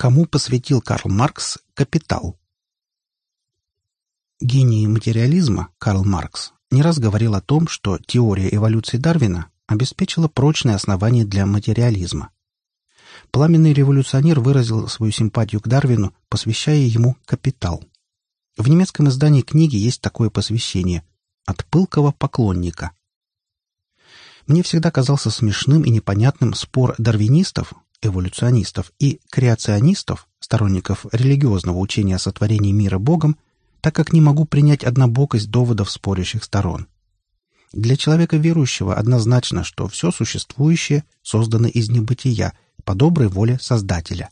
Кому посвятил Карл Маркс «Капитал»? Гений материализма Карл Маркс не раз говорил о том, что теория эволюции Дарвина обеспечила прочное основание для материализма. Пламенный революционер выразил свою симпатию к Дарвину, посвящая ему «Капитал». В немецком издании книги есть такое посвящение «От пылкого поклонника». Мне всегда казался смешным и непонятным спор дарвинистов, эволюционистов и креационистов, сторонников религиозного учения о сотворении мира Богом, так как не могу принять однобокость доводов спорящих сторон. Для человека верующего однозначно, что все существующее создано из небытия по доброй воле Создателя.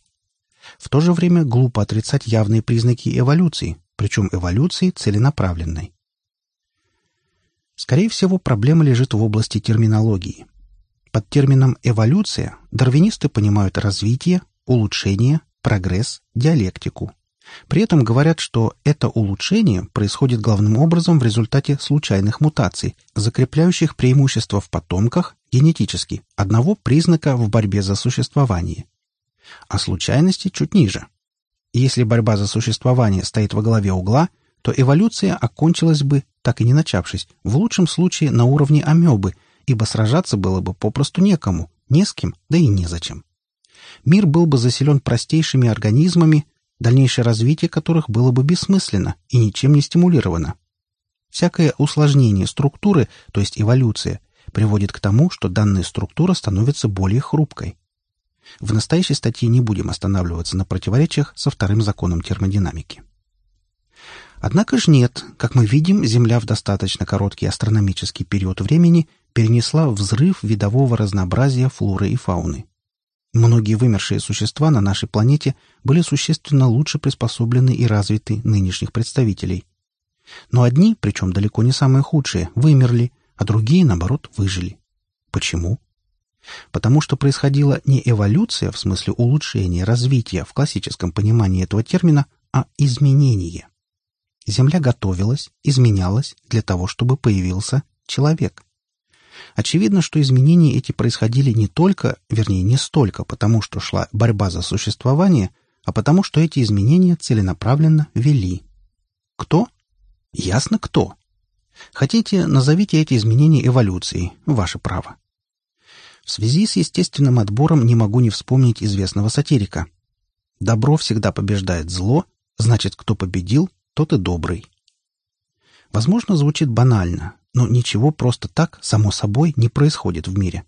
В то же время глупо отрицать явные признаки эволюции, причем эволюции целенаправленной. Скорее всего, проблема лежит в области терминологии. Под термином «эволюция» дарвинисты понимают развитие, улучшение, прогресс, диалектику. При этом говорят, что это улучшение происходит главным образом в результате случайных мутаций, закрепляющих преимущество в потомках генетически одного признака в борьбе за существование. А случайности чуть ниже. Если борьба за существование стоит во главе угла, то эволюция окончилась бы, так и не начавшись, в лучшем случае на уровне амебы, ибо сражаться было бы попросту некому, не с кем, да и незачем. Мир был бы заселен простейшими организмами, дальнейшее развитие которых было бы бессмысленно и ничем не стимулировано. Всякое усложнение структуры, то есть эволюция, приводит к тому, что данная структура становится более хрупкой. В настоящей статье не будем останавливаться на противоречиях со вторым законом термодинамики. Однако ж нет, как мы видим, Земля в достаточно короткий астрономический период времени перенесла взрыв видового разнообразия флоры и фауны. Многие вымершие существа на нашей планете были существенно лучше приспособлены и развиты нынешних представителей. Но одни, причем далеко не самые худшие, вымерли, а другие, наоборот, выжили. Почему? Потому что происходила не эволюция в смысле улучшения, развития в классическом понимании этого термина, а изменение. Земля готовилась, изменялась для того, чтобы появился человек. Очевидно, что изменения эти происходили не только, вернее, не столько потому, что шла борьба за существование, а потому, что эти изменения целенаправленно вели. Кто? Ясно, кто. Хотите, назовите эти изменения эволюцией. Ваше право. В связи с естественным отбором не могу не вспомнить известного сатирика. Добро всегда побеждает зло, значит, кто победил, тот и добрый. Возможно, звучит банально, но ничего просто так, само собой, не происходит в мире.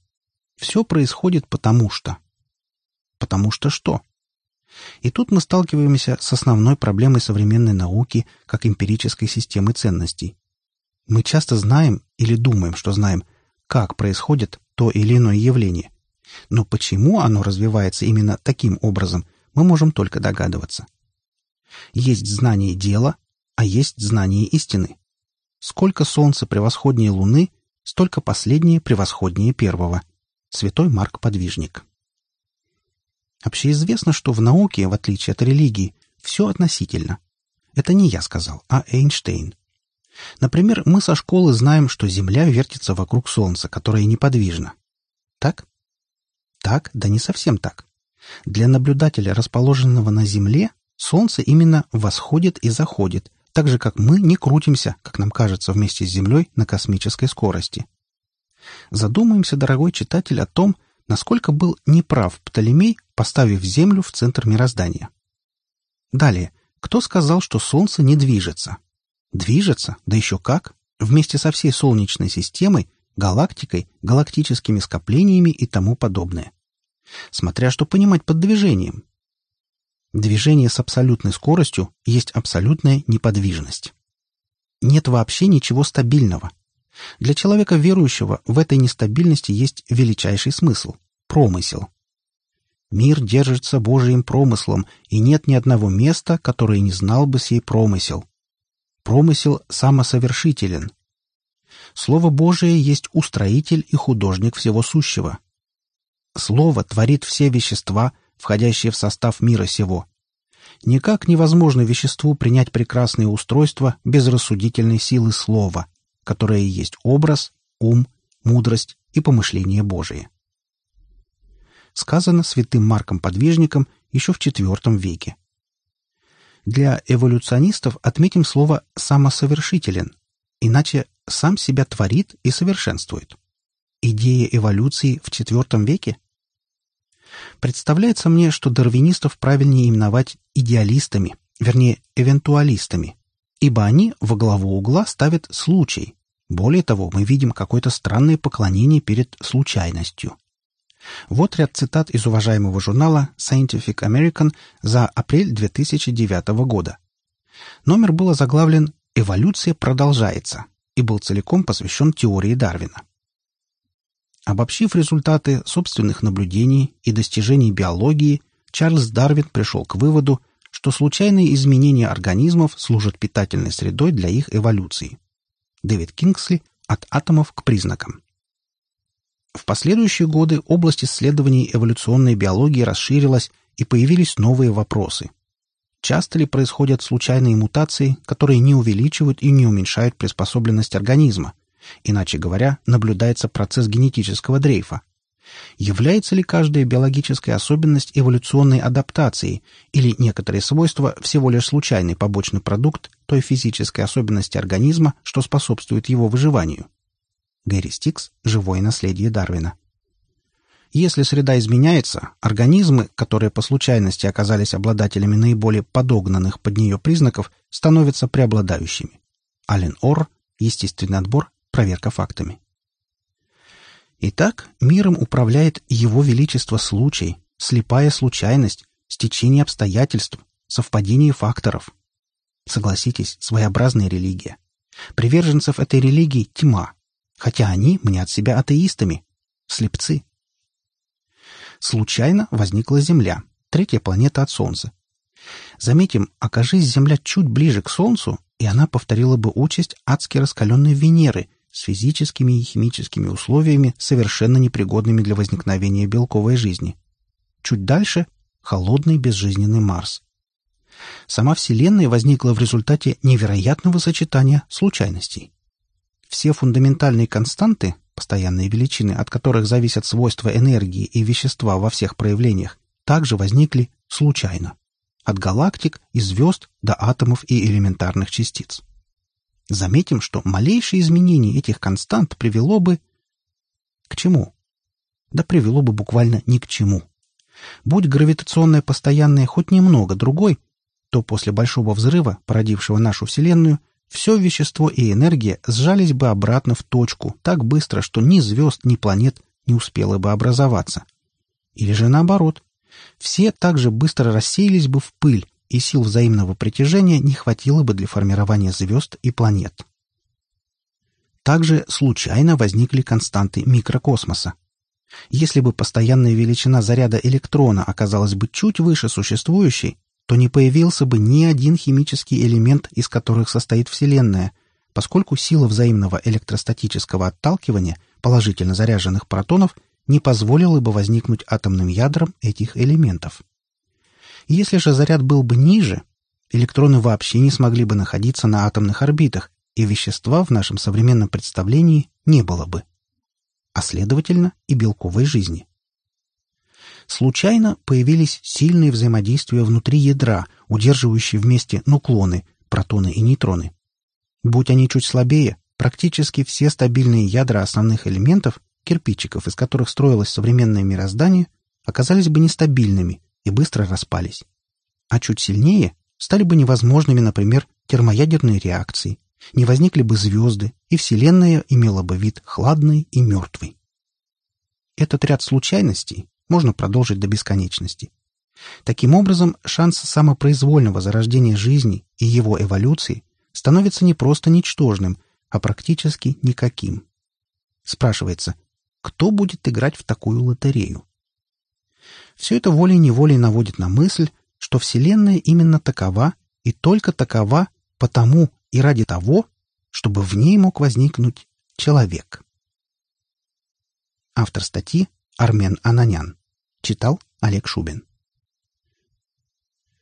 Все происходит потому что. Потому что что? И тут мы сталкиваемся с основной проблемой современной науки как эмпирической системы ценностей. Мы часто знаем или думаем, что знаем, как происходит то или иное явление. Но почему оно развивается именно таким образом, мы можем только догадываться. Есть знание дела, а есть знание истины. Сколько солнца превосходнее луны, столько последнее превосходнее первого. Святой Марк Подвижник. Общеизвестно, что в науке, в отличие от религии, все относительно. Это не я сказал, а Эйнштейн. Например, мы со школы знаем, что Земля вертится вокруг Солнца, которое неподвижно. Так? Так, да не совсем так. Для наблюдателя, расположенного на Земле, Солнце именно восходит и заходит, так же, как мы не крутимся, как нам кажется, вместе с Землей на космической скорости. Задумаемся, дорогой читатель, о том, насколько был неправ Птолемей, поставив Землю в центр мироздания. Далее, кто сказал, что Солнце не движется? Движется, да еще как, вместе со всей Солнечной системой, галактикой, галактическими скоплениями и тому подобное. Смотря что понимать под движением. Движение с абсолютной скоростью есть абсолютная неподвижность. Нет вообще ничего стабильного. Для человека верующего в этой нестабильности есть величайший смысл – промысел. Мир держится Божиим промыслом, и нет ни одного места, которое не знал бы сей промысел. Промысел самосовершителен. Слово Божие есть устроитель и художник всего сущего. Слово творит все вещества, входящие в состав мира сего. Никак невозможно веществу принять прекрасные устройства без рассудительной силы слова, которое есть образ, ум, мудрость и помышление Божие. Сказано святым Марком Подвижником еще в IV веке. Для эволюционистов отметим слово «самосовершителен», иначе «сам себя творит и совершенствует». Идея эволюции в IV веке? Представляется мне, что дарвинистов правильнее именовать идеалистами, вернее, эвентуалистами, ибо они во главу угла ставят случай. Более того, мы видим какое-то странное поклонение перед случайностью. Вот ряд цитат из уважаемого журнала Scientific American за апрель 2009 года. Номер был озаглавлен «Эволюция продолжается» и был целиком посвящен теории Дарвина. Обобщив результаты собственных наблюдений и достижений биологии, Чарльз Дарвин пришел к выводу, что случайные изменения организмов служат питательной средой для их эволюции. Дэвид Кингсли «От атомов к признакам». В последующие годы область исследований эволюционной биологии расширилась и появились новые вопросы. Часто ли происходят случайные мутации, которые не увеличивают и не уменьшают приспособленность организма? Иначе говоря, наблюдается процесс генетического дрейфа. Является ли каждая биологическая особенность эволюционной адаптацией или некоторые свойства всего лишь случайный побочный продукт той физической особенности организма, что способствует его выживанию? Гэри Стикс «Живое наследие Дарвина». Если среда изменяется, организмы, которые по случайности оказались обладателями наиболее подогнанных под нее признаков, становятся преобладающими. Ален Ор, естественный отбор, проверка фактами. Итак, миром управляет Его Величество случай, слепая случайность, стечение обстоятельств, совпадение факторов. Согласитесь, своеобразная религия. Приверженцев этой религии тьма, хотя они мнят себя атеистами, слепцы. Случайно возникла Земля, третья планета от Солнца. Заметим, окажись Земля чуть ближе к Солнцу, и она повторила бы участь адски раскаленной Венеры с физическими и химическими условиями, совершенно непригодными для возникновения белковой жизни. Чуть дальше — холодный безжизненный Марс. Сама Вселенная возникла в результате невероятного сочетания случайностей. Все фундаментальные константы, постоянные величины, от которых зависят свойства энергии и вещества во всех проявлениях, также возникли случайно. От галактик и звезд до атомов и элементарных частиц. Заметим, что малейшее изменение этих констант привело бы... К чему? Да привело бы буквально ни к чему. Будь гравитационная постоянная хоть немного другой, то после Большого взрыва, породившего нашу Вселенную, все вещество и энергия сжались бы обратно в точку так быстро, что ни звезд, ни планет не успело бы образоваться. Или же наоборот. Все так же быстро рассеялись бы в пыль, и сил взаимного притяжения не хватило бы для формирования звезд и планет. Также случайно возникли константы микрокосмоса. Если бы постоянная величина заряда электрона оказалась бы чуть выше существующей, то не появился бы ни один химический элемент, из которых состоит Вселенная, поскольку сила взаимного электростатического отталкивания положительно заряженных протонов не позволила бы возникнуть атомным ядрам этих элементов. Если же заряд был бы ниже, электроны вообще не смогли бы находиться на атомных орбитах, и вещества в нашем современном представлении не было бы. А следовательно и белковой жизни. Случайно появились сильные взаимодействия внутри ядра, удерживающие вместе нуклоны, протоны и нейтроны. Будь они чуть слабее, практически все стабильные ядра основных элементов, кирпичиков, из которых строилось современное мироздание, оказались бы нестабильными и быстро распались. А чуть сильнее стали бы невозможными, например, термоядерные реакции, не возникли бы звезды, и Вселенная имела бы вид хладный и мертвый. Этот ряд случайностей можно продолжить до бесконечности. Таким образом, шанс самопроизвольного зарождения жизни и его эволюции становится не просто ничтожным, а практически никаким. Спрашивается, кто будет играть в такую лотерею? Все это волей-неволей наводит на мысль, что Вселенная именно такова и только такова потому и ради того, чтобы в ней мог возникнуть человек. Автор статьи Армен Ананян Читал Олег Шубин.